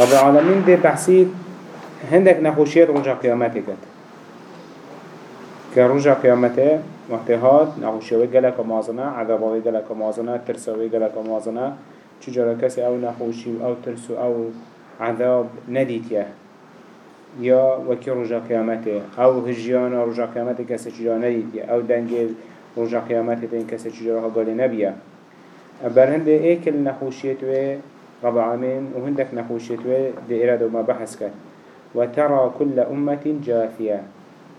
رب العالمين دي بحثي هندك نخوشيات رجع قيامتك كرجع قيامته وقتهات نخوشيوي قلق ومازنا عذابوي قلق ومازنا ترسوي قلق ومازنا چجارا كسي أو نخوشي أو ترسو أو عذاب نديتيه یا وکی رجا قیامته أو هجیان رجا قیامته کسی چجا ندیدیه أو دنگل رجا قیامته تین کسی چجا ها گالی نبیه؟ برهند ایکل نخوشیت و رب العالمين وهندك نخوشيت دي إرادة وما بحث وترى كل أمة جاثية.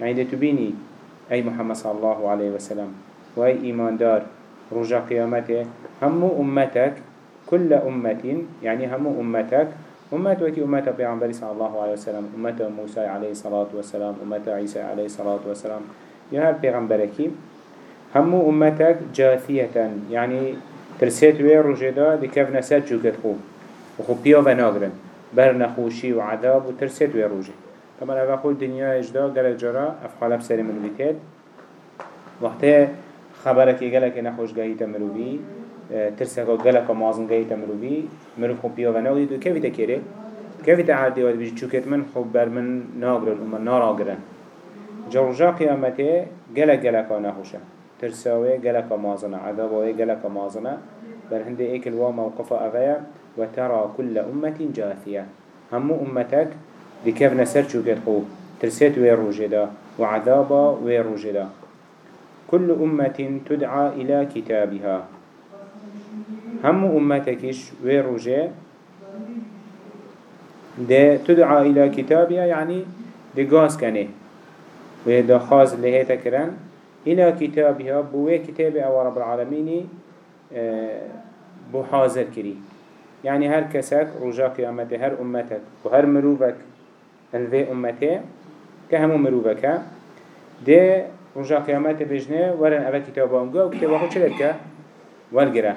يعني تبيني أي محمد صلى الله عليه وسلم وأي إيمان دار رجع قيامته هم أمتك كل أمة يعني هم أمتك أمة وكي أمة بيعنبري صلى الله عليه وسلم أمة موسى عليه الصلاة والسلام أمة عيسى عليه الصلاة والسلام. يا هر بيعنبركي هم أمتك جاثية. يعني ترسيت وين رجدا دي كيف نسات وخو بيا وناغرن بر نخوشي وعذاب وترسيت وين رجي طبعا أفا خول دنيا إجدا قلق جرا أفخالب سري من بيتات وقتها خبرك يقلق نخوش قهيتا مروبي ترسك قلق مازن قهيتا مروبي مروب خو بيا وناغرن دو. كيف تكيري كيف تعدي ود بيجي شوكت من؟ خو بر من ناغرن ومن ناراغرن جرجا قيامته قلق قلق نخوشه ترساوي قلق مازنا عذابوي قلق مازنا بل هندي ايك الوا موقف أغايا وترى كل أمة جاثية. هم أمتك نسر شو قد خو؟ ترسيت ويروجدا وعذابا ويروجدا كل أمة تدعى إلى كتابها. هم أمتكش ويروجه ده تدعى إلى كتابها يعني ده قاس كنه وده خاز لهيتا كران إلى كتابها بوه كتاب أو رب العالمين آه، بو حاضر كري. يعني هر كسك رجا قيامته هر أمتك وهر مروفك الفي أمته كهمو مروفك ده رجا قيامته بجنه ورن أبا كتابه أمقا وكتابه خود شلتك والقرا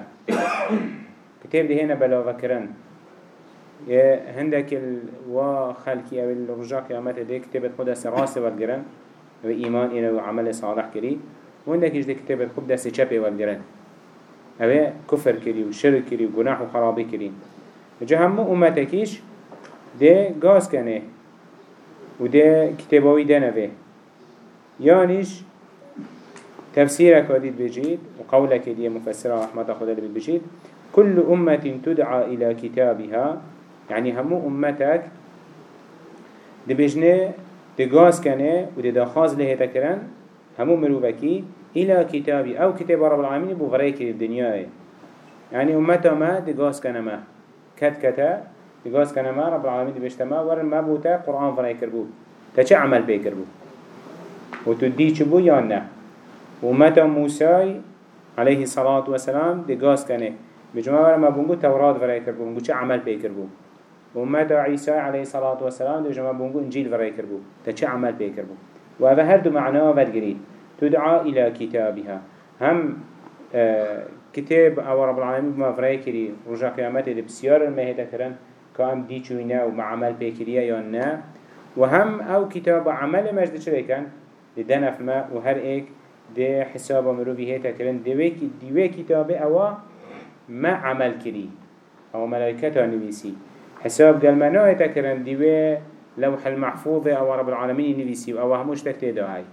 كتاب ده هنا بلاغة كرن هندك الوا خلقي أو الرجا قيامته ده كتابة خود سراسة والقرن و ایمان اینه و عمل صالح کری. و هندك ده كتاب خوب دست چپه والگرن اوه كفر كري و شرك كري و گناح و خرابه كري. جا همو أمتكيش ده گاز کنه و ده كتابوي ده نوه يانيش تفسيرك وديد بجيد وقولك دي مفسرة رحمة خدا اللي بجيد. كل أمة تدعى إلى كتابها. يعني همو أمتك دي بجنه تجاز كنه و تدخاز له تكرن همو مروفكي. إلى كتابي. أو كتاب رب العالمين بغريك الدنيا يعني أمتا ما تجاز كنه ما كت كتا تجاز كنه ما رب العالمين بيشتما. ورن ما بوتا قرآن فريك ربو. تچه عمل بيكر بو وتدي چبو يا نه؟ ومتى موسى عليه الصلاة والسلام تجاز كنه بجمع ما بونجو توراة فريك ربو. بونجو چه عمل بيكر بو ومات عيسى عليه الصلاة والسلام دو جمع بونگو إنجيل فرأي كربو چه عمل بي كربو وهذا هر دو معناه ودقريد تدعى إلى كتابها. هم آه كتاب أو رب العالمين بما فرأي كري رجع قيامته دي بسيار المهدة كرن كام دي چوينه ومع عمل بي كريه يا نا وهم أو كتاب عمل مجد چرا كان لدنف ما وهر ايك دي حساب مروبي هيتا كرن دي كتاب أو ما عمل كري أو ملائكته نبيسي حساب قال ما نوعي تكرن ديوه لوح المحفوظ أو رب العالمين نبيسي أو هموش تكتيده هاي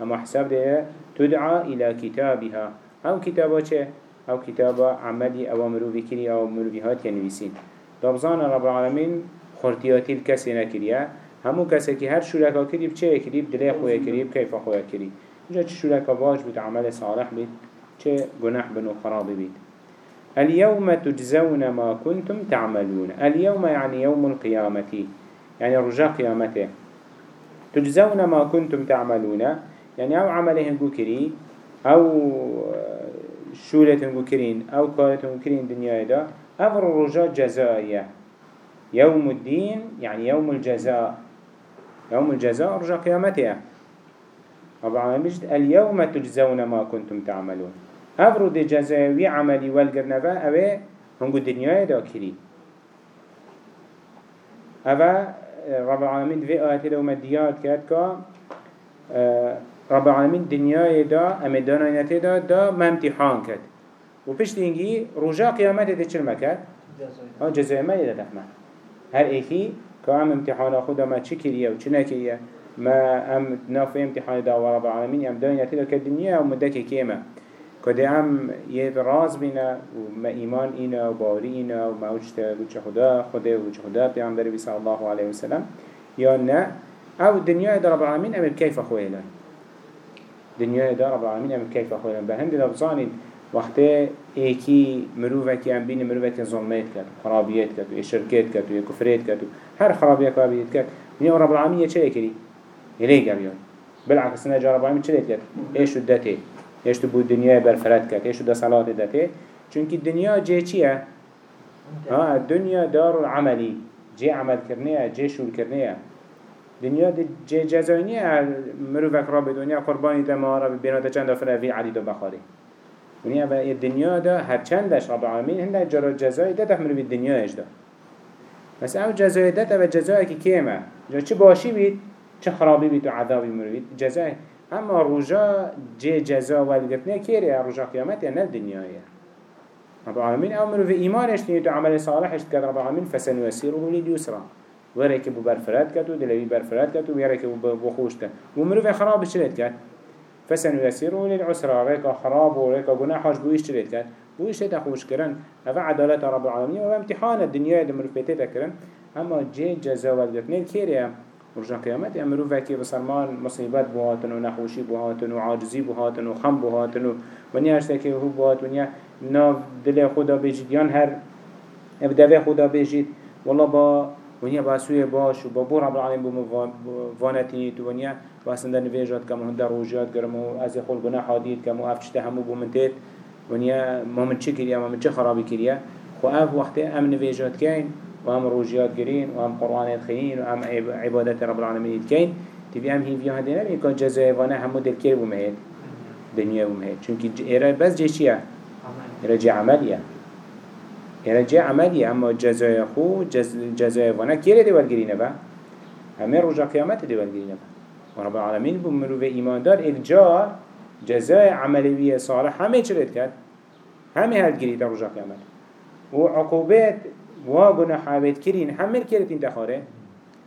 أما حساب ده تدعى إلى كتابها. أو كتابه چه؟ أو كتابة عملي أو مروفي كري أو مروفي هات ينبيسين طبزان رب العالمين خورتياتي الكسي نكريا همو كسي كي هر شركا كري بچه كري بدلي خويا كري بكيف خويا كري جا چه شركا باش بيت عمل صالح بيت چه گناح بنو خراب بيت اليوم تجزون ما كنتم تعملون. اليوم يعني يوم القيامة يعني رجاء قيامته تجزون ما كنتم تعملون. يعني أو عملهم كري أو شولتهم كرين أو كارتهم كرين دنيا دا أمر رجاء جزائية يوم الدين يعني يوم الجزاء. يوم الجزاء رجاء قيامته طبعا اليوم تجزون ما كنتم تعملون. هفرو دي جزاوي عملي والقرنبا اوه هنگو دنیای دا کری اوه رب العالمين في آيات لو مديات كات كا رب العالمين دنياي دا ام داناينتي دا دا ممتحان كات و پشت اینگی رجا قیامت ده چل مکد؟ ها جزای ما یده دفمه هر ایکی که ام امتحان خدا ما چی کریه و چی نکریه؟ ما ام نافع امتحان دا و رب العالمین ام دانیه تلو که دنیا و مدک کیمه. کده ام یه راز بینه و ما ایمان اینا و باوری اینا و ما وجه خدا خدا وجه خدا بی صلی الله علیه وسلم یا نه أو دنیا دا رب العالمین ام کیف خویلن دنیا دا رب العالمین ام کیف خویلن به هند لفظانین وقت ایکی مروفه که ام بین مروفه که ظلمت کرد خرابیت کرد و شرکت کرد و کفریت کرد و هر خرابیت خرابیت کرد دنیا رب العالمین چه کری؟ يلي قريان بالعكس نجا رب العالمين چلت كت إيش دته. إيش تبو الدنيا برفرت كت إيش ده صلاة دته. چونك الدنيا جي چيه ها الدنيا دار العملي جي عمل كرنيه جي شول كرنيه دنیا دی جه جزاینی مروفک را به دنیا قربانی دمارا به بینات چند دفعه وی علی دو بخاری. دنیا و دنیا دا هر چندش رب العالمین هنده جرا جزای ده تف مروفی دنیایش دا بس او جزای ده و جزایی که کیمه جا چه باشی بید؟ چه خرابی بید و عذابی مروید جزای. اما رجا جه جزا والگتنه کیره رجا قیامت یا نه دنیایه رب العالمین او مروی ایمانش نیت و عمل صالحش کرد رب العالمین فسنوسیره لیلیسرا وره که بو برفرات کد و دلوی برفرات کد و وره که بو خوش کد و مروی خرابش چلت کد فسنوسیره للعسرا ريكا خراب وريكا جناحش بويش تريد كات بويش تخوش كرن هذا عدالة رب العالمين وامتحان الدنيا دمر بيتي كرن أما جي جزا والقتنين كيريا رجع قيامت امرو فكي بسرمان مصيبات بوهاتن و نخوشي بوهاتن و عاجزي بوهاتن و خم بوهاتن و ونیا اشتاكي هو بوهات ونیا ناف دل خدا بجید یان هر ابدوه خدا بجید والله با ونیا با سوی باش و با بور رب العالمین بوم وانتینی تو ونیا و أصلا نویجات کم هنده روجات کرم و از خل گناه حادید کم و افچته همو بومنتید ونیا ما من چه کریا ما من چه خرابی کریا خو اف وقت ام نویجات کین وهم روجيات قرين وهم قرآن خين وهم عبادات رب العالمين كين تبي هم هي في هذين هم يكون جزاء وأنا هم مدل كير بمهد دنيا بمهد چونك إيرا بس جي چيا إيرا جي یعنی هر جه عملی اما جزای خو جز جزای وانا کیره دیوال گری نبا، همه روز قیامت دیوال گری نبا. و رب العالمین بو مروف ایماندار الجا جزای عملوی صالح همه چرید کرد همه هد گری در روز قیامت و عقوبت و گناحابت کرین همه کرد این دخاره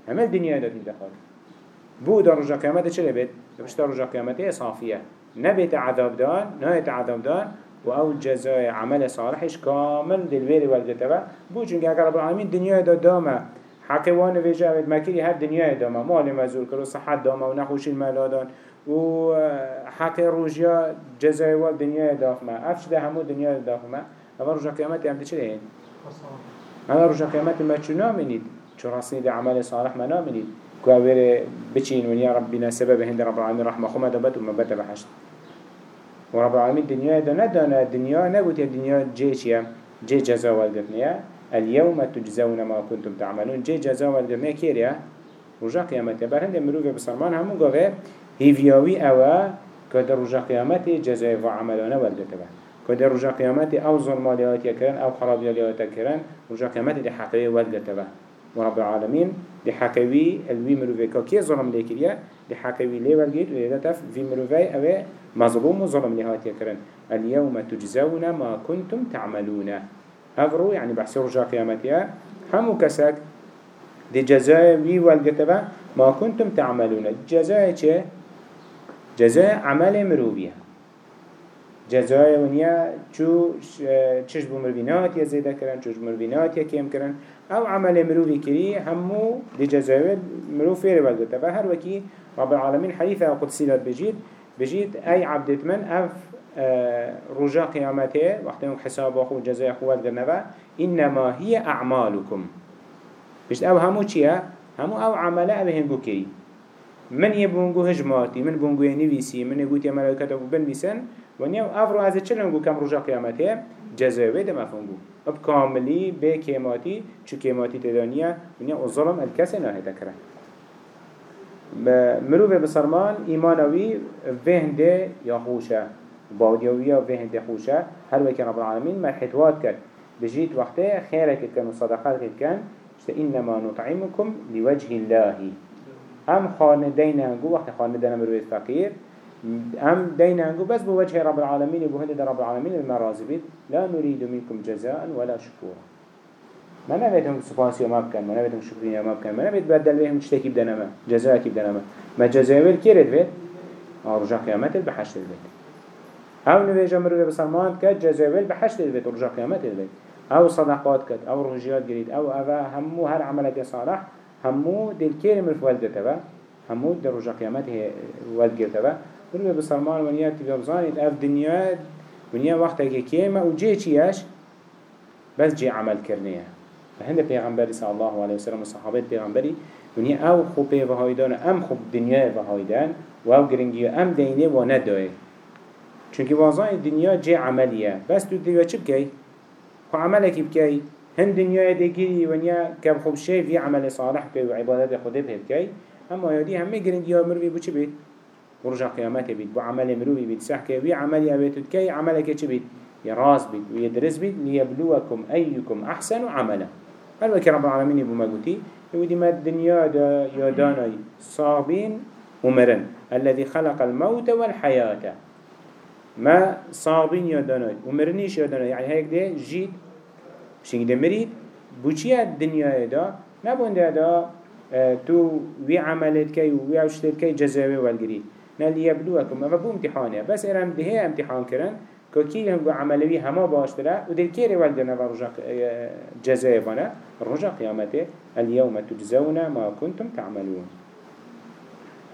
همه دنیا داد این دخاره بو در روز قیامت چلی بید؟ در روز قیامت صافیه نبیت عذاب دار نه عذاب دار. و أو جزای عمل صالحش کامل دلویری والدته با بو چونکه اگر رب العالمین دنیا داد دامه حقوان ویجه اوید مکری هر دنیا دامه. مال مزور کرو صحت دامه و نخوش المالادان و حق روجیا جزای وال دنیا دافمه افش ده همو دنیا دافمه اما رجا قیامت هم چه هین؟ هذا رجع قيامت ما شو نامنيد شو راسني ده عمل صالح ما نامنيد كوابير بتشين ونيا ربنا سبب هند رب العالمين رحمة خما دبت وما بت بحشت ورب العالمين الدنيا ده ندانا الدنيا نقول الدنيا جيشيا جي جزاء والدنيا اليوم تجزون ما كنتم تعملون جي جزاء والدنيا كيريا رجع قيامت بر هند مروف بسرمان همو قوه هيفياوي أوا كده رجع قيامت جزاء وعملنا والدتبه كده رجع قيامت أو ظلماليات يكرن أو خرابيات يكرن رجع قيامت دي حقوي والقتبه ورب العالمين دي حقوي الوي مروفيكا كي ظلم ليكريا دي حقوي لي والقيت وإذا تف في مروفي أو مظلوم وظلم لهات يكرن اليوم تجزون ما كنتم تعملون. هفرو يعني بحث رجع قيامتها همو كسك دي جزاء وي والقتبه ما كنتم تعملون. جزاء چه؟ جزاء عمل مروفيها جزای ونیا چو چش بمروینات یا زیده کرن چوش بمروینات یا کم کرن. أو عمل مروی کری همو دی جزای مرو فیره بلدتا و هر وکی رب العالمین حدیث قدسی داد بجید بجید ای عبدت من اف رجا قیامته وقتی اون حساب اخو جزای خوات گرنبا انما هي اعمالكم بجد أو همو چیه؟ همو أو عمله أو هنگو کری. من يبونغو هجماتي من بونغو ينويسي من يقول يا ملائكة بن بيسن ونیا افرو از چلنگو کم رجا قیامته؟ جزاوه ده مفهومگو اب کاملی به کیماتی چو کیماتی تدانیه ونیا الظلم الکسی ناهی تکره مروف بسرمان ایمانوی وهنده یا خوشه. باودیوی وهنده خوشه. هر وکی رب العالمین مرحتوات کرد. بجيت وقته خيرك كان وصدقات كان إنما نطعمكم لوجه الله. هم خاندين هنگو وقت خاندين مرويت فقير هم دين عنقو بس بوجه رب العالمين بوهد رب العالمين المرازبين لا نريد منكم جزاء ولا شكورا ما نبيت هم سپاسی ما بکن ما نبيت هم شکرینی ما بکن ما نبيت بدل بهم تشتكي بدنا ما جزاء کی بدنا ما جزاء ويل كيرد بيت رجع قيامت بحشت البيت أو نویجا مروی بسلمان کد جزاء ويل بحشت البيت رجع قيامت البيت أو صدقات کد أو رجيات قريد أو اوه همو هر عملك صالح همو دل كير مرف والدتبا همو در رجع قيامت والد قرتبا مروی بسلمان ونیا تبا اف دنیا ونیا وقتا کیما و جه چیش بس جه عمل کرنیه هند پیغمبری صلی الله علیه وسلم و صحابت پیغمبری ونیا أو خوب وهایدان ام خوب دنیا وهایدان و أو گرنگی ام دینه و نداره چونکه واضح دنیا جه عملیه. بس تو دنیا چی بکی؟ خو عملك بكي هن دنيا دقيقي ونيا كم خوب شيء في عمل صالح كي وعبادات خده بكي اما يدي هم جرين ديا مروي بو بيت ورجع قيامته بيت بو عمل مروي بيت صح كي وي عمل أبيت كي عملك چه بيت يراس بيت ويدرس بيت ليبلوكم أيكم أحسن عملا. هل وكي رب العالمين يبو مقوتي يودي ما الدنيا دا يداني صابين ومرن الذي خلق الموت والحياة ما صابين يداني ومرنيش يداني يعني هيك ده جيد شنگ ده مريد بوچي الدنيا دا؟ نبون ده دا تو وي عملت كي وي عشتت كي جزاوي والجري نال يبلوكم ما بو امتحانه. بس ارم ده امتحان كرن كي هم عملوي هما باشتره ودل كيري والدنا ورجع جزاء بنا رجع قيامته اليوم تجزون ما كنتم تعملون.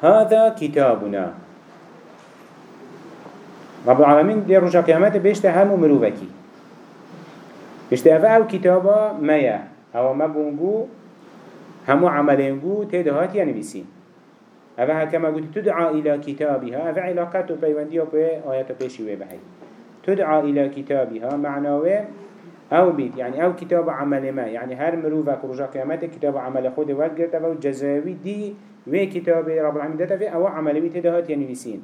هذا كتابنا رب العالمين دي رجع قيامته بيشته هم مروفكي بيشته أو كتابا ميا أو ما بونجو همو عملينجو تدهات بيسين أفا كما قلت تدعى إلى كتابها أفا علاقات بيواندية بآيات بيشي وبحي تدعى إلى كتابها معناه أو بيت يعني أو كتاب عمل ما. يعني هر مروفة رجاء قيامته كتاب عمل خود والقرت أو جزاوي دي وي كتاب رب العالمين ده في أو عمل بيت دهات يعني بيسين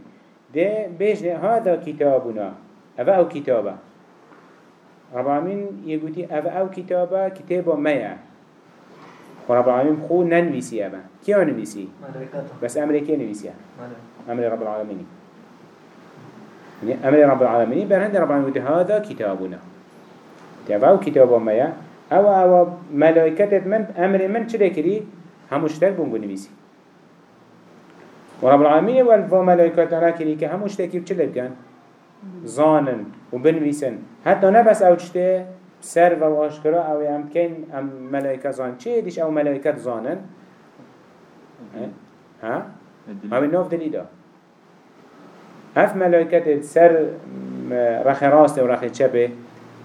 ده ده هذا كتابنا أفا أو كتابه رب العالمين يقولي أفا أو كتابه ما يعني ورب العالمين خو ننويسي أبا كي ننويسي بس أمريكي ننويسي أمر رب العالمين أمر رب العالمين برهند رب العالمين هذا كتابنا تبعو كتاب ما يا أو أو ملائكة من أمر من شده كري هم مشتاق بونجو نبيسي ورب العالمين والفو ملائكة أنا كري كهم مشتاق بشده كان زانن وبنويسن حتى نبس أو شته سر و آشکرا أو ام کن ام ملائکه زان. چه دیش أو ملائکه زانن؟ ها؟ أو ناف دلیدا اف ملائکت سر رخ راست و رخ چپه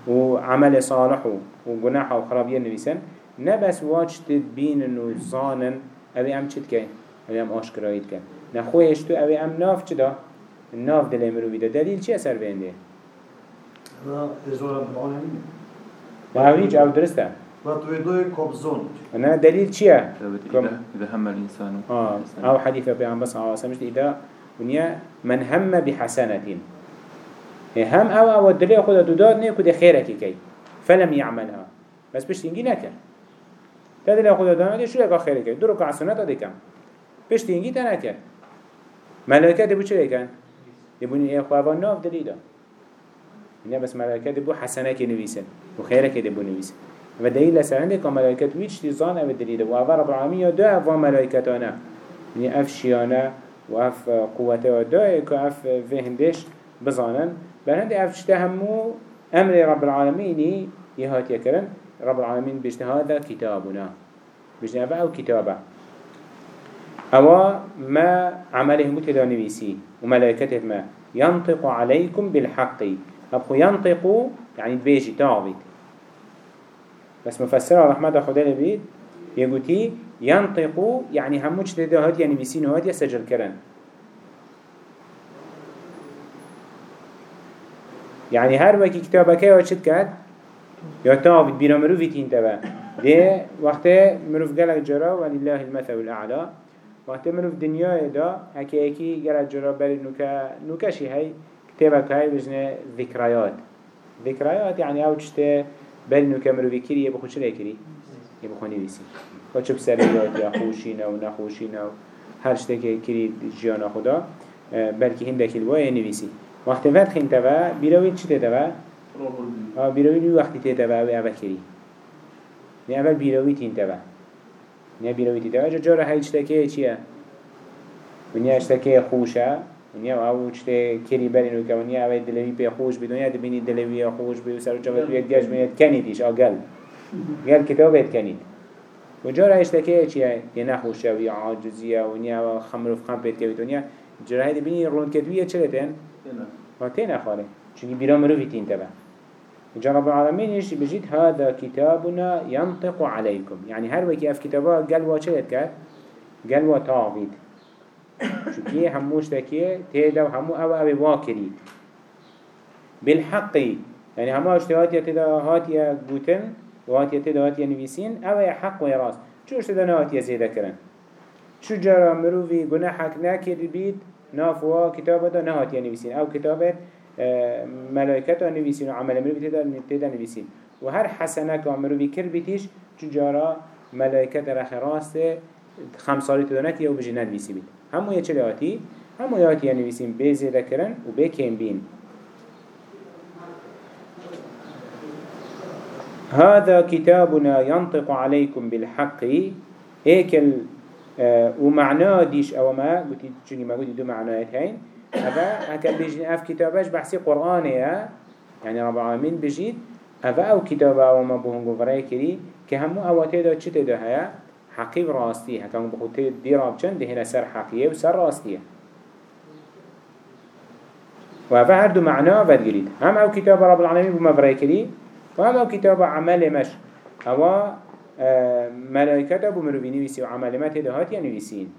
و عمل صالح و گناح و خرابیه نویسن. نبس واج تدبین و زانن أو ام چید کن أو ام آشکرایید کن نخویش تو أو ام ناف چدا؟ ناف دل امرو بیده. دلیل چی اثر بینده؟ ازوار العالمین و هونيج أو درسته وتويدوي كوبزون أنا دليل چيه؟ إذا, إذا هم الإنسان آه أو حديث أبي عم بس عواصم إذا ونيا من هم بحسنة هم أو أو الدليل خدا دوداد نيكو ده خيرك كي فلم يعملها بس بش تنجي نكر تدليل خدا دانا شو لك خيرك دو ركع سنة ده كم بش تنجي تنكر ملائكة دبو چه لكن دبوني إيه خوابان ناف دليل. إنه بس ملائكة دبو حسنة كنويسن وخيرة كده بنويس ودليل لسرنده كملائكة ويش تزان أو دليل وعفا رب العالمين يدو افا ملائكتانا يعني اف شيانا واف قوته ودو كاف فهندش بزانن. بل اف شتهمو أمر رب العالمين يهات يكرن رب العالمين بيشت هذا كتابنا بيشت هذا أو كتابه أو ما عمله متدا نبيسي وملائكته ما. ينطق عليكم بالحق. أبخو ينطق يعني بيجي تعبيد بس مفسر رحمة خدا لبيد يقولي ينطق يعني هموش تده هاد يعني بيسين هاد يسجل كرن. يعني هر وكي كتابك يوشد كد يا تعبيد بينا مروفي تين تبا. ده وقت مروف قلق جرا ولله المثل الأعلى. وقتی منو دنیای دا هکی هکی گره جرا بری نوکه نوکشی هی کتبه که هی بجنه ذکرایات ذکرایات یعنی او چشته بری نوکه مروی کری یه بخون چره کری؟ یه بخون نویسی. که چه یا خوشی نو نخوشی نو. هر چشته که کری جیان خدا بلکه هنده کلوه یه نویسی. وقتی وقت خیم توا بیروی چی توا؟ بیروی وقتی توا و اول کری نه یعنی اول بیروی تین توا. نیا بیرویتی تا اجا جاره هیچتکه چیه؟ و نیا اشتکه خوشه. و نیا او چته کری برین و که و نیا اوی دلوی پی خوش بی دنیا دبینی دلوی خوش بی و سر جامعه توی دیش بینید کنیدیش. آگل گل. کتابت کنید. و جاره هیچتکه چیه؟ یه نخوشه و یه عاجزیه. و نیا خمر و فخم پید که و دنیا دبینی روند بینی رون کتویه چلتن؟ تینا تینا خاله. چونی بیرام رو بیتین تبه. جا رب العالمين يش بجيت هذا كتابنا ينطق عليكم. يعني هر وكي اف كتابا قال واشلت كات قال وطاغيد چونكي هموش تكي تيدا وهمو أو أو واكري. بالحق يعني همو اشتهات يتدا هاتيا قوتن وهاتيا تدا هاتيا نويسين أو حق ويراس شو اشتدا هاتيا زيدا كرن؟ شو جرى مروفي گناحك ناكر بيت نافوا كتابه دا نهات يعني نویسین أو كتابه آه، ملائكة نویسین و عمل مروی تدا, تدا نویسین. و هر حسنه که مروی کر بیتیش چجارا ملائكة رخ راسته خمسالی تدا نتی أو بجی نویسی بید همو یه چلی آتی؟ همو یه آتی نویسین بی زیده کرن و بی کم بین. هذا كتابنا ينطق عليكم بالحق. هيك ومعناه ديش أو ما قلت ما قلت دو معنايات هين أفا؟ هكا بيجين أف كتابش بحثي قرآنية يعني رب العالمين بجيد أفا؟ أو كتابة أو ما بهن قفرية كري كهمو أواتي دا چه تدا هيا حقيب راستي هكا بخوتي دي رابچن ده هنا سر حقية وسر راستية. وأفا هر دو معناه بدقليد هم أو كتابة رب العالمين بما فرية كري وهم أو كتابة عمل مش. هوا ملائكته بمروفي نويسي وعمالمات هدهات ينويسين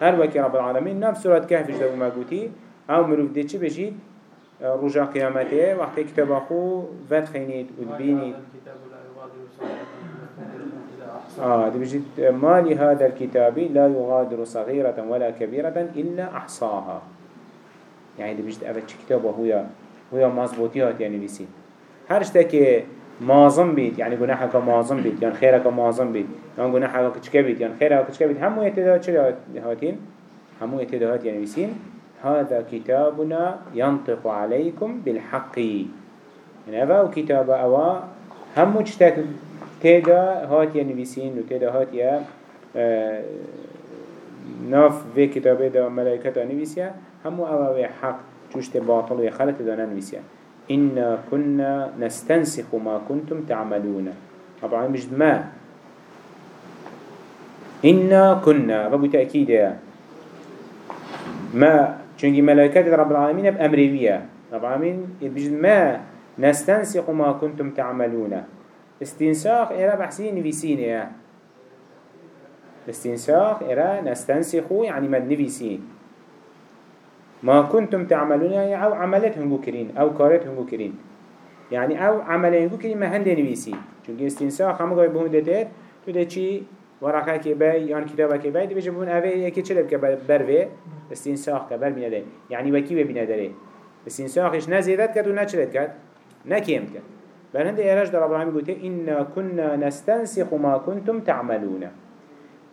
هر وكي رب العالمين نفس سورة كهف جدو ما قوتي أو مروف دي چه بجيد رجا قيامته وقت كتاب اخو فت خينيت ودبينيت آه دي بجيد ما لهذا الكتاب لا يغادر صغيرة ولا كبيرة إلا أحصاها. يعني دي بجيد أفت كتاب هو هو مظبوطيات يعني بيسين هرشتك مازم بيت. يعني جناحك مازم بيت. يعني خيرك مازم بيت. يعني جناحك كشك بيت. يعني خيرك كشك بيت. همو يتدهات شو هاتين؟ همو يتدهات يعني بيسين هذا كتابنا ينطق عليكم بالحق. يعني هذا كتاب أوا. همو تشتك تدا هات يعني بيسين وتدا هات يا آه ناف في كتابه دا ملائكة نبيسيا همو أوا حق تشت باطل ويخلط دا نبيسيا إنا كنا نستنسخ ما كنتم تعملون. طبعا مش ما. إنا كنا. رب تأكيد. ما. چونكي ملائكة رب العالمين بأمريوية رب العالمين بجد ما. نستنسخ ما كنتم تعملون. استنساخ إرى بحسين نفسين يا. استنساخ إرى نستنسخ يعني ما نفسين ما كنتم تعملون يعني أو عملت هنگو كرين أو كارت هنگو كرين يعني أو عمل هنگو كرين ما هنده نويسي چونك استنساخ همو قوي بهم دتت تو ده چي ورقه كي باي يعني كتابه كي باي دي بيجي بون اوه يكي چلب كبر بروه؟ استنساخ كبر بينا ده يعني وكي بينا داره استنساخش نزيدت كد و نچلت كد نكيمت كد بل هنده إيراج در العالمين قلت إنا كنا نستنسخ ما كنتم تعملون.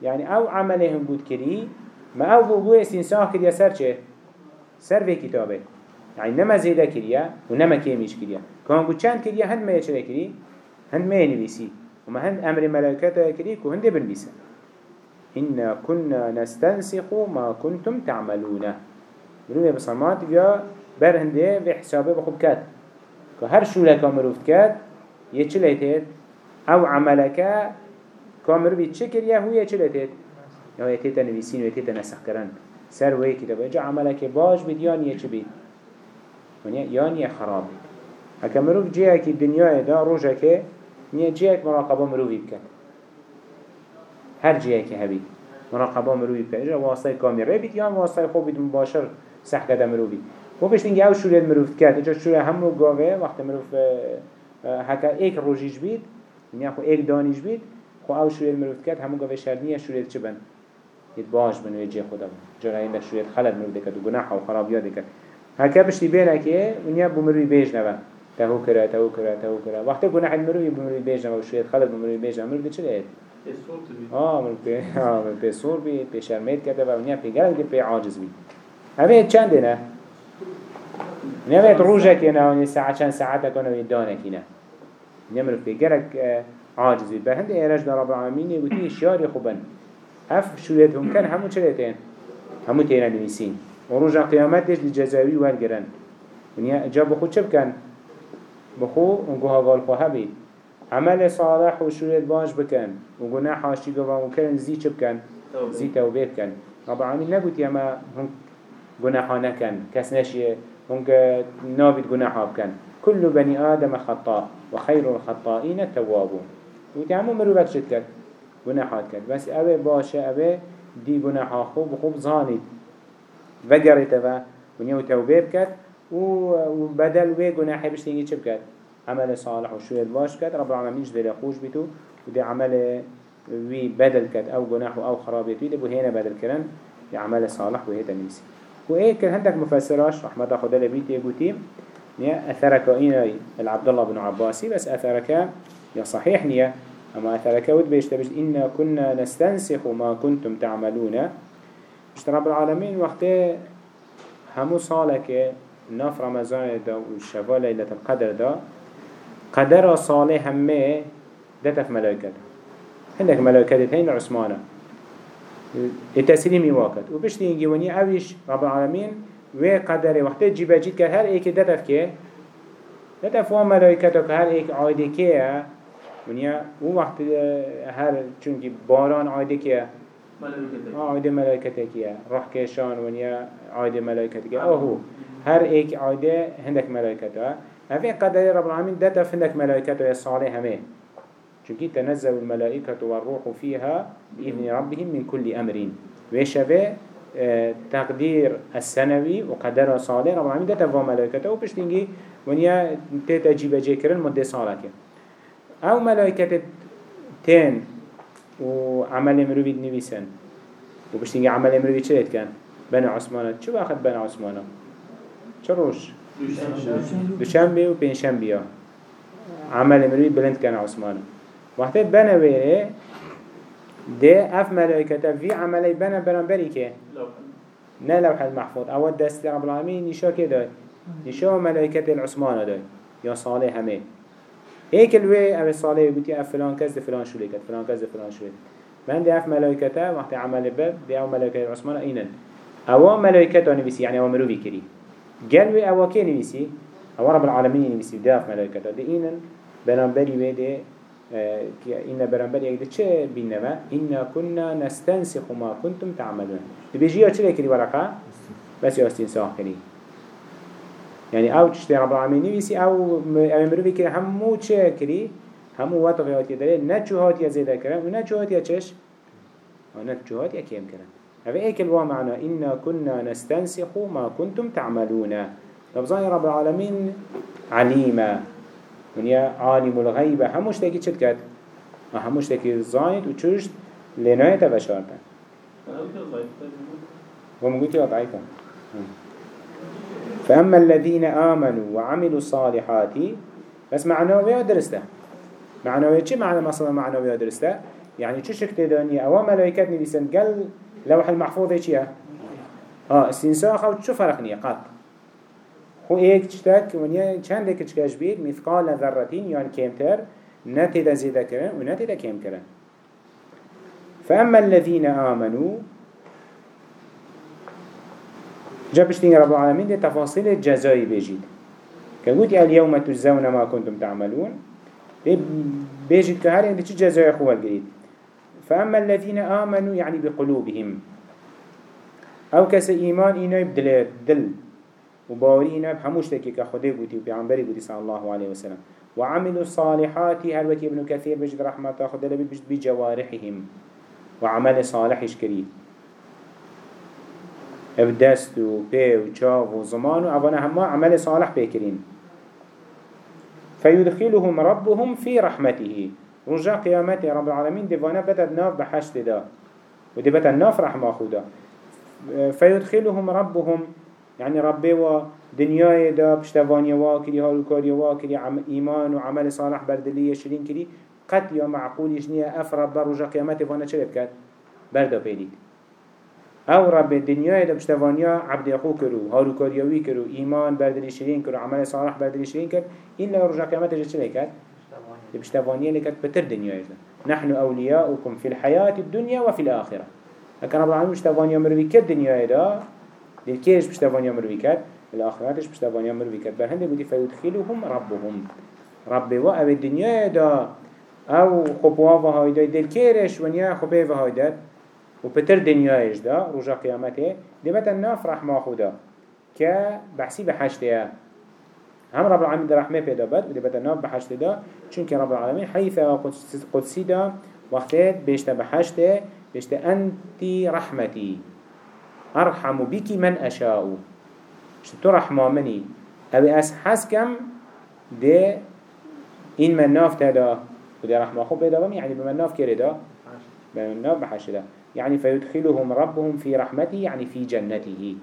يعني أو عملهم قد كري ما أو بو استنساخ كريا سر چه؟ سر في كتابه يعني نما زيادة كريا ونما كيميش كريا كان قد چند كريا هند ما يشري كري هند ما ينبيسي وما هند أمر ملائكته كري كو هند بنبيسا إنا كنا نستنسخ ما كنتم تعملون. بروي بصمات يا بر هنده في حسابه بخب كات كهر شولة كامروفت كات يچلتت أو عملك كامرو بيتشكر يا هو يچلتت يا يتيتا نبيسين ويتيتا نسخ كرن سر وی کتابه جا عملك باش بید یا نیه چه بید؟ یا نیه خراب بید. هکه مروف جیه که دنیای دا روژه که نیه جیه که مراقبه مروفی بکن. هر جیه که هبید مراقبه مروفی بکن. اجا واسطه کامیره بید یا واسطه خوب بید مباشر سح کده مروفی. و بشت اینگه او شورید مروف کرد. اجا شوره همو گاوه وقت مروف هکه ایک روژیش بید. نیه خو ایک دانیش بید. خو او شورید مروف کرد. همو گاوه شرنیه شورید چه يد باش بنو يجي خدا جرا هين شوية خلد مرو دكت وجناح وخرابيات دكت هكا بشتي بينك إيه ونيا بمرو بيج نبا تهو كرا تهو كرا تهو كرا وقت جناح المرو بمرو بيج نبا وشوية خلد بمرو بيج نبا مرو دشل إيه آه مرو بي آه مرو بي صور بي بي شرميت كده ونيا بي جالك دي بي عاجز نه نبيت روجك هنا وني ساعة چند ساعات كنا ويدانك هنا نمر في جالك عاجز بید بر هند ایرج در رب العالمین یکوتی شیاری خوبن اف شوریت هم کن همو چلیتین همو تینا نویسین. و روژا قیامتش دی جزاوی ورگرن ونیا جا بخو چه بکن؟ بخو اونگو هاگال خواه بید عمل صالح و شوریت باش بکن. و گناه حاشی گوان و کرن زی چه بکن؟ زی توبه بکن. رب العالمین نگوتی اما هم گناحا نکن. کس نشیه هم نابید گناحا بکن. كل بني آدم خطاء وخير الخطائين التوابون وتي همو مروبك شد كد گناحات كد بس اوه باشه اوه دي گناحا خوب خوب زانید. وگرته و ونيو توبه بكد وبدل وی گناحی بشتینگی چه بکد عمل صالح و شوید باش کد رب العالمین جدل خوش بیتو و دی عمل وی بدل کد أو گناح أو خرابیت وی دی بو هینا بدل کرن دی عمل صالح و هیتا نمیسی و إيه كان هندك مفسراش رحمة خدا لبيت يقولي نيا أثرك إنا العبد الله بن عباسي بس أثرك يا صحيح نيا أما أثرك ود بيشتبش إنا كنا نستنسخ ما كنتم تعملون. مش رب العالمين وقت همو صالك ناف رمضان دا و ليلة القدر دا قدر صالح همه دتف ملائكة عندك ملائكة هين عثمانة التسليم واقت. وبشتي ينجي وني أويش رب العالمين و قدر وقت جيبا جيت كر هر ايك دتف كي دتف وان ملائكة هر ايك عايدة كي ونيا و وقت هر چونكي باران عايدة كي عايدة ملائكة كي روح كيشان ونيا عايدة ملائكة كي اوهو هر ایک عاده هندک ملائکت ها هفه قدر رب العالمين داتا هندك ملائكته يصالح همه. چونكي تنزل الملائكة والروح فيها بإذن ربهم من كل أمر وشبه آه، تقدير السنوي وقدر صالح رب العالمين داتا فا ملائكته وبشتنجي ونيا تيتا جيبا جيكرن مدى صالحك أو ملائكة تين وعمل مروبي نبيسن. وبشتنجي عمل مروبي چلت كان بني عثمانة شو أخذ بني عثمانة چروش دوشنبه و پنجشنبه. عمل مروی بلند کن عثمان. وقتی بنویره ده اف ملائکتا في عملی بنا برانبری که؟ نه لوح المحفوظ. اول دست رب العالمين نشا که داد؟ نشا ملائکت العثمان داد. یا صالح همه. هيك الوي أبي صالح يقولي أف فلان كذا فلان شو لكت فلان كذا فلان شو لكت من دي أف ملائكته وقت عمل باب دي أو ملائكة العثمان أينن. أو ملائكته نبيسي يعني أو مروي كري قلبي أو كي نبيسي أو رب العالمين نبيسي داف ملائكته. دي إينن بنامبري ويدي آه إن برنبري يقول چه بينما إنا كنا نستنسخ ما كنتم تعملون. بيجي چه لكري ورقة بس يستنساخ كري يعني أو تشتري رب العالمين نبيسي أو أمرو بكري همو چه كري همو واتو هاتي دليل نچو هاتي زيدا كرم ونچو هاتي چش. ونچو هاتي كيم كرم هذا ايك الوا معنا إنا كنا نستنسخ ما كنتم تعملون. لفظان رب العالمين عليما من يا عالم الغيبة هموش تاكي چد كد هموش تاكي زايد و چوشت لناية تبشارتا ومقوتي وضعيفا فأما الذين آمنوا وعملوا الصالحات بس معناه ويا درسته. معناه ويا چه معنى مثلا معناه ويا درسته؟ يعني چه شكت دانية أو ملائكات نبيسن قل لوح المحفوظ چیه؟ ها استنساخ أو چو فرق نیه؟ قط. خو ایک چتک ونیا چند ایک چکش بید؟ مثقال ذرتین یان کمتر؟ نتیده زیده کرن و نتیده کم کرن. فأما الذين آمنوا جابشتين رب العالمين دي تفاصيل الجزائي بيجيد كقولت اليوم تجزون ما كنتم تعملون. دي بيجيد كهاري انت چه جزائي خوال قريد فأما الذين آمنوا يعني بقلوبهم. أو كس إيمان إنا بدل دل وباوري إنا بحموش تكي كخده قوتي وبيعنبري قوتي صلى الله عليه وسلم. وعملوا الصالحات هل وكي ابن كثير بجد رحمة خده لبي بجد بجوارحهم وعمل صالح شكري ابدست و بي و چاو و زمان و اولا هما عمل صالح بيكرين فيدخلهم ربهم في رحمته رجع قيامت رب العالمين ديوانا بتا ناف بحشت دا ودي بتا ناف رحمة خدا فيدخلهم ربهم يعني ربي و دنياي دا بشتواني واكري هالوكاري واكري عم إيمان وعمل صالح بردلية شرين كري قد يا معقول يشنيا أفرب برجع قيامت وأنا چه بكت بردا بيديد أو رب الدنيا دا بشتوانيا عبد يقو كرو هارو كاريوي كرو إيمان بردلي شرين كرو عمل صالح بردلي شرين كر إلا رجع قيامت جا چه دي بشتفانية لكت بتر دنيا إجدا نحن أولياؤكم في الحياة الدنيا وفي الآخرة. لكن رب العالمين بشتفانية مروي كت دنيا إجدا دي كيش بشتفانية مروي كت الآخراتش بشتفانية مروي كت برهند بودي فيدخلهم ربهم. ربي وأب الدنيا إجدا أو خبوا و هایده دل کیرش ونیا خبه و هایده و پتر دنیایش دا رجا قیامته دبت الناف رحمه خدا که بحثی به حشته هم رب العالمين در رحمه پیدا بد و دبت الناف به حشته دا چونکه رب العالمين حيث قدسی دا وقتی بیشت به حشته بیشت انتی رحمتی. ارحم بك من اشاء. شتو رحمه مني أو اس حسكم ده این من ناف تدا. ودي رحمة خو بيدا يعني بمناف كردا بمناف بحشدا يعني فيدخلهم ربهم في رحمته يعني في جنته.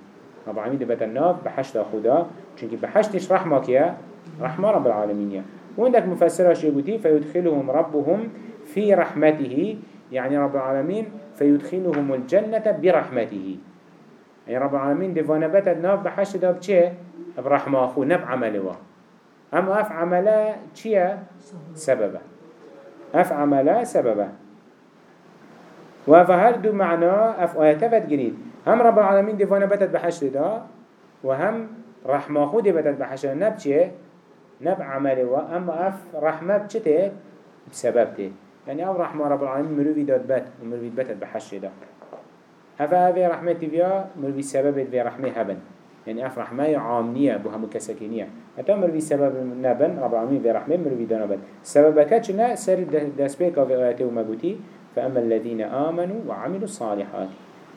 رب العالمين دبت الناف بحشدا خدا چونك بحشتش رحمة كيا رحمة رب العالمين وعندك مفسرة شيء فيدخلهم ربهم في رحمته. يعني رب العالمين فيدخلهم الجنة برحمته. يعني رب العالمين دفانا بتا الناف بحشدا بچه برحمة أخو نب عمله أما أف عمله چيه؟ سببه. أف عمله سببه. هر دو معنى اف آياته فت جريد هم رب العالمين دفانا بتت بحشر دا وهم رحمة خود بتت بحشر نب چه؟ نب عمله. واما أف رحمة بچته؟ بسببته يعني آو رحمة رب العالمين مروفي داد بت ومروفي بتت بحشر دا. هذا هذه رحمة فيها مروفي سببت في رحمة هبن. يعني آف رحمة عامنيه بو همو كسكينيه حتى مر سبب نبن رب العالمين في رحمة مر في دنبن سبب كاتشنا سر دسبيك في آياته ومبوتي. فأما الذين آمنوا وعملوا الصالحات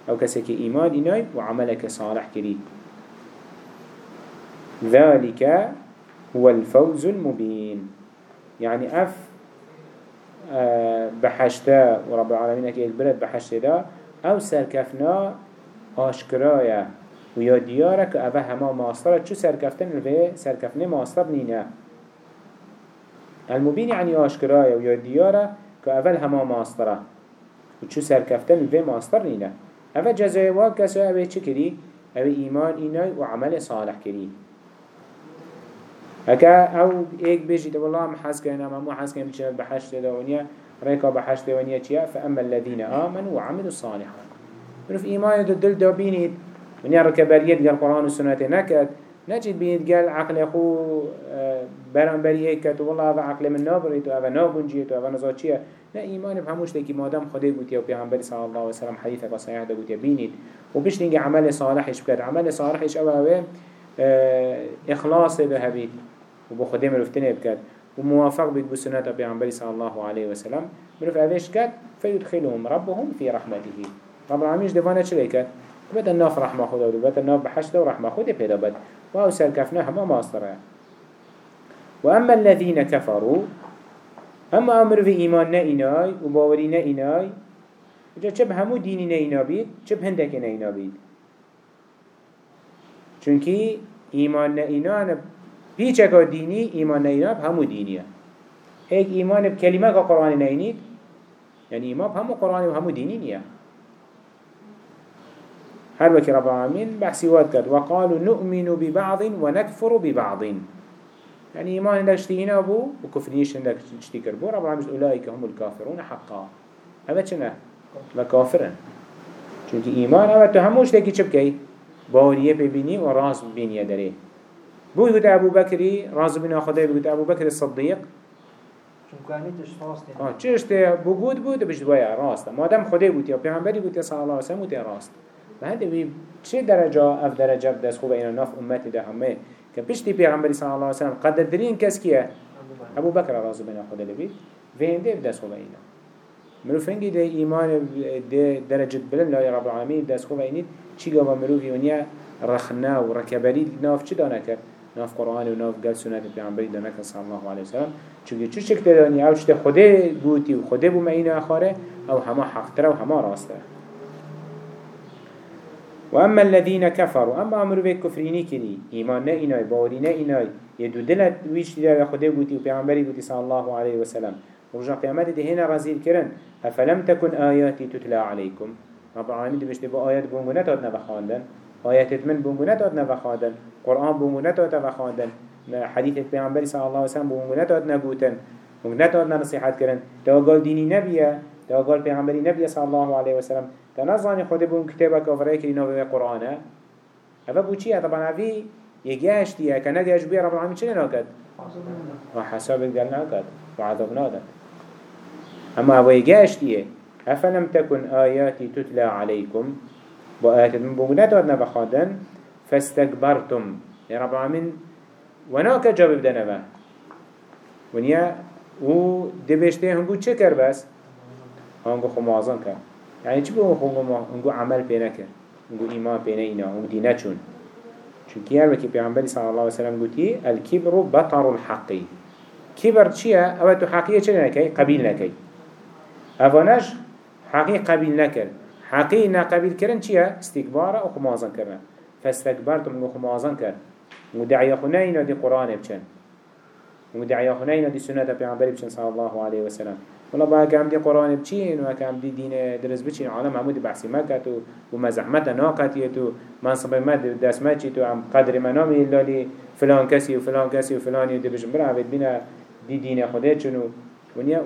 أو كسكي إيمان إناي وعملك صالح كريد. ذلك هو الفوز المبين. يعني أف آه، بحشتا ورب العالمين كي البلد بحشتا أو سركفنا آشكرايا و یا دیاره که اوه همه ماستره چو سرکفتن الوه سرکفتن ماستر نینه. المبین یعنی آشکرایه. و یا دیاره که اول همه ماستره و چو سرکفتن الوه ماستر نینه اوه جزای واقع کسا اوه چه کری؟ اوه ایمان اینای و عمل صالح کری. اگه أو ایک بیجی تو والله هم حس کنم همو حس کنم بچه بحشت دونیا ریکا بحشت دونیا چیه؟ فاما الذين آمنوا وعملوا الصالحات. منو ایمان دو دل دو بینید ونیا رکبریت گل قرآن و سنت نکد نجد بینید گل عقل خو آه، بران بریه کد و والله اوه عقل من نابرید و اوه نابنجیت و اوه نزا چیه نه ایمان بهموش دیکی مادم خدا گوتیا و پیغمبر صلی الله علیه وسلم حدیث که صحیح ده گوتیا بینید. و بش نگه عمل صالحش بکد عمل صالحش اوه اوه آه، اخلاص به هبید و بو خدا مروفتنه بکد و موافق بید بسنت پیغمبر صلی الله علیه وسلم مروف اوش کد فیدخلهم ربهم في رحمته. رب العالمين چلی کد بد الناف رحمة خدا و بد الناف بحشته و رحمة خدا پیدا بد. و أو سرکفنه همه ماستره. و الذين كفروا اما أمر في ايمان نه اینای و باوری نه اینای. جا چه به همو به هندک نه اینا بید چونکی ایمان نه اینا پیچه دینی ایمان نه اینا همو ایک ایمان بکلمه که قرآن نه اینید یعنی ایمان همو قرآن و همو هر وكي رب العالمين بحثي واد كد وقالوا نؤمن ببعض ونكفر ببعض. يعني إيمان عندك اشتينا أبو وكفريش عندك اشتكر بو رب العالمين أولئك هم الكافرون حقا. هذا شنا لكافرا چونك إيمان؟ هذا تهموش لكي چبكي باورية ببيني وراس ببيني داري بو يقول أبو بكري راز بنا خدای يقول أبو بكر الصديق. آه چش ته بگود بود بجد ویا راست. مادام خدای بود یا پیامبری بود صلی الله علیه و سلم بود راست. هنده وی چه درجه اف درجه دست خوب اینا ناف امت ده همه. که پشتی پیغمبری صلی الله علیه وسلم قدر درین کس کیه؟ ابو بکر راضی بنا خدا لبید و هنده دست خوب اینا. مروفنگی ده ایمان ده درجه بلند لای رب العالمین دست خوب اینید. چی گوه مروفی؟ ونیا رخنا و رکبری ناف چی دانه کرد؟ ناف قرآن و ناف قل سنت پیغمبری دانه کرد صلی الله علیه وسلم. چونکه چه شکل دانی أو چه خوده گوتی و خوده بوم اینو آخاره أو همه حق تره و همه راسته وأما الذين كفروا أما أمروا بك كفريني كني. إيمان نئناي باوري نئناي يدو دلت ويش دا خده قوتي وبيعنبري قوتي صلى الله عليه وسلم ورجع قيامت دي هنا رزيل كرن أفلم تكن آياتي تتلى عليكم رب العالمين دي بشتي بو آيات بونغونات أدنا بخاندن آيات من بونغونات أدنا بخاندن قرآن بونغونات أدنا بخاندن حديث بيعنبري صلى الله عليه وسلم بونغونات أدنا قوتن ونگ نتواننا نصيحات کرن. تو قال ديني نبيه تو قال پیغمبری نبيه صلى الله عليه وسلم تنظاني خود بون كتابه كافره كرينا في قرآنه. هذا بو چيه طبعا هذه يجاشتيه كنجاش بيه رب العالمين چلي ناكد وحساب الجل ناكد وعذاب نادد أما هو يجاشتيه أفلم تكن آياتي تتلى عليكم بآيات من بغنات ودنا بخادن فاستكبرتم يا رب العالمين وناك جاب بدنا ما ونيا و دبشته هنگو چه کر بس؟ هنگو خمازن کر يعني چی بو هنگو عمل پینا کر هنگو ایمان پینا اینا هنگو دینه چون. چون که هر وکی پیغمبری صلی الله علیه وسلم گوتی الكبر بطر الحقی كبر چیه؟ أو تو حقیه چه نکی؟ قبیل نکی اوانش حقی قبیل نکر حقی نقبیل کرن چیه؟ استکباره و خمازن کرن فاستكبرتم من خمازن کرن مدعي خنين دي قرآن بچن. مدعي خنين دي سنة پیغمبر بچن صلى الله عليه وسلم والله با كام دي قرآن بچين و كام دي دين درس بچين عالم عمود بحثي مكت و مزحمت ناقتيت و منصب مد دست مچيت و عم قدر منامي اللي فلان كسي و فلان كسي و فلان يدي بجن برا عبد بنا دي دين خده چنو ونیا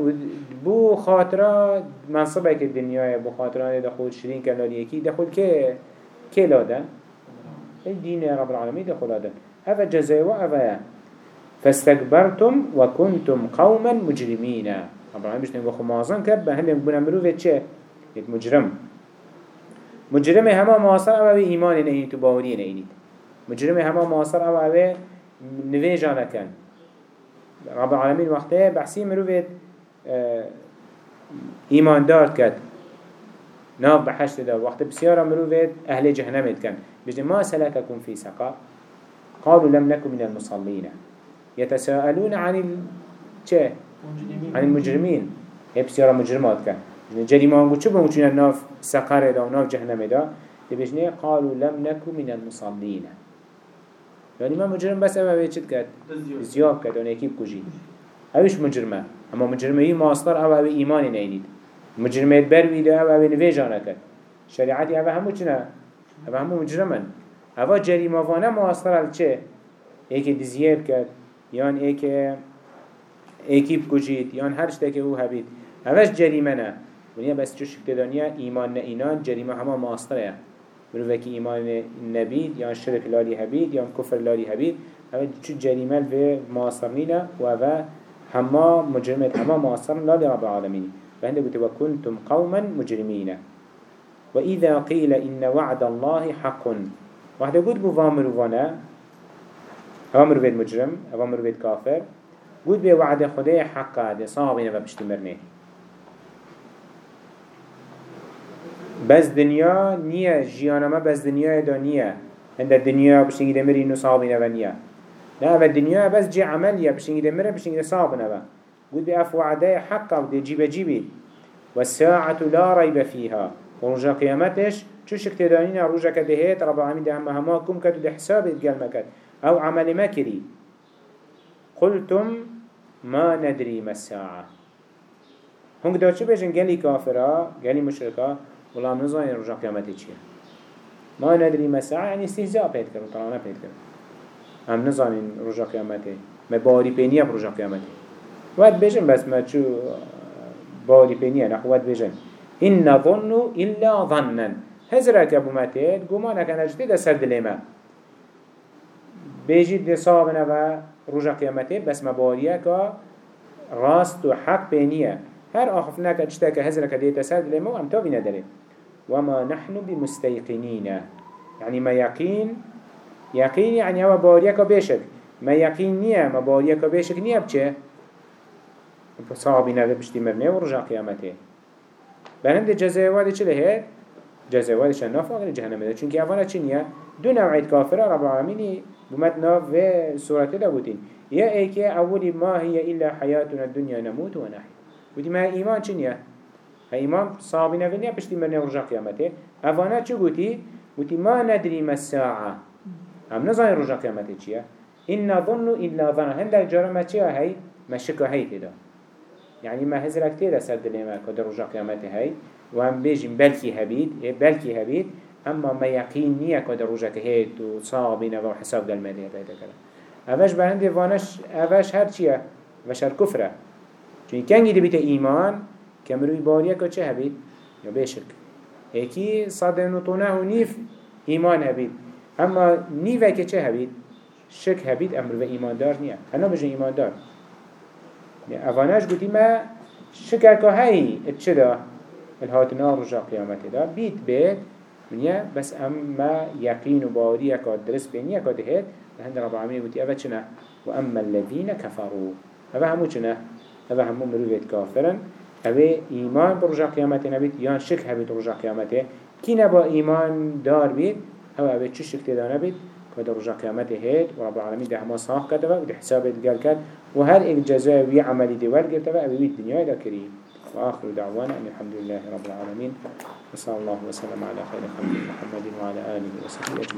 بو خاطره منصبه که دنیای بو خاطره دخول شرین کلال یکی دخول که که لادن؟ الدين رب العالمين دخول لادن. هذا جزاء وأفا فاستكبرتم وكنتم قوما مجرمين رب العالمين بيش نقول خمازن كب هل يقولون مروفة چه يت مجرم. مجرم هما معاصر أو إيمان نهين تباوري نهينيت مجرم هما معاصر أو نويجانا كان رب العالمين وقته بحثي إيمان آه، دار كد ناف بحشت دار وقت بسيارة مروفة أهل جهنم كان بجد ما سلككم في سقا قالوا لم نكن من المصلين. يتساءلون عن ال... چه؟ عن المجرمين هي بسيارة مجرمات كان جريمة هنگو چه بموچون ناف سقر دا و ناف جهنم دا. بجد قالوا لم نكن من المصلين يعني ما مجرم بس أما بيتشت كد زياب كد وأنا يكيب كجي هاوش مجرمة. أما مجرمة هي ماستر أو أو إيمان نينيد مجرمة بروي أو أو نفيجانا كد شريعتي أو همو چنا أو همو مجرمن. أو جريمة وأنا ماستر على چه؟ ايكي دزياب كد يان ايكي ايكي بكجيت يان هر شتاكي هو هبيت هواش جريمة نا ونیا بس چو شکل دنیا ایمان نه اینان جریمه همه ماستره. مروفکی ایمان نبید یا شرک لالی هبید یا کفر لالی هبید. اوه چو جریمه و معاصر نینا و اوه هما مجرمت هما معاصر لالی رب العالمين فهنده قلت وكنتم قوما مجرمين وإذا قيل إن وعد الله حق قلت بو فامر وأنا فامر بيت مجرم فامر بيت كافر قلت بي وعد خدای حقا ده صابين وبشتمرنه بس دنیا نیه جیانما بس دنیا دا نیه. هند دنیا بشتنگی دمری نو صحابی نو نیه. نه اول دنیا بس جی عملیه بشتنگی دمره بشتنگی صحاب نو قد بأف وعده حقا ودي جيب جيبي والساعة لا ريب فيها ورجا قيامتش شو شكتدانين رجا كدهيت رب العالمين ده هم هما كم كدو ده حساب يتقال مكد أو عمل مكري قلتم ما ندري ما الساعة. هنگ دا چه بجن گلی کافرا گلی مشرکا ولا هم نزاني رجع قيامتي چيه ما ندري مساعة يعني استهزاء بيت كر وطلعنا بيت كر هم نزاني رجع قيامتي ما باري بينيا برجع قيامتي واد بيجن بس ما باري بينيا نحو واد بيجن إن نظن إلا ظنا هزرك أبو كان جديد سرد لما بيجي دي صابنا و رجع قيامتي بس باريا كا راست و حق بينيا هر آخفنا كتشتاك هزرك ديتا سرد لما وام تاوي ندري وما نحن بمستيقنين. يعني ما يقين يقين يعني هو باريك بيشك ما يقين نية ما باريك بيشك نية بچه صحابي نبي بشتي مرنه ورجع قيامته بلند جزاء وادي چه لهه جزاء وادي شناف آخر جهنم ده چونك اولا چه نية دو نوعيد كافر رب العالمين بمت ناف و سورة لابوتين يا ايكي اولي ما هي إلا حياتنا الدنيا نموت ونحي ودي ما إيمان چه نية هايمان صحابي نفنيا بشتي مرنه ورجع قيامته. أفانا چه قوتي قوتي ما ندري ما الساعة. هم نظن رجع قيامته چيه إن ظن إلا ظن. هندك جارة ما چيه هاي ما شكا هاي تدا. يعني ما هزرك تدا سرد لما كده رجع قيامته هاي وهم بيجين بلكي هبيد بلكي هبيد اما ما یقین نیه که در روژه که و صابینه و حساب دل دیر پیدا کرد اوش برنده وانش اوش هر چیه؟ اوش هر کفره. چون کنگی دی بیت ایمان که مروی باریه که چه هبید؟ یا بشک ایکی صده نطونه و نیف ایمان هبید. اما نیوه که چه هبید؟ شک هبید امرو ایماندار نیه. هنو بجه ایماندار. یعنی اوانش گوتی ما شکر که هایی چه دا الهاتنا رجا قیامت دا بیت بیت. منیا بس اما يقين وباورية كاد درس بينيا كاد هيد لهند رب العالمين قلت أبا چنا وأما الذين كفروا أبا همو چنا أبا همو مروفيت كافرا أبا إيمان برجع قيامته نبيت يان شك هبيت رجع قيامته كي نبا إيمان دار بيت أو أبا چو شك تدا نبيت كاد رجع قيامته هيد ورب العالمين ده هما صاح كتبا وده حسابه قال كد وهر إك جزاء وي عملي دي ورقل تبا أبا بيت دنيا دا كريم وآخر دعوانا أن الحمد لله رب العالمين وصلى الله وسلم على خير خلق محمد وعلى آله وصحبه أجمعين.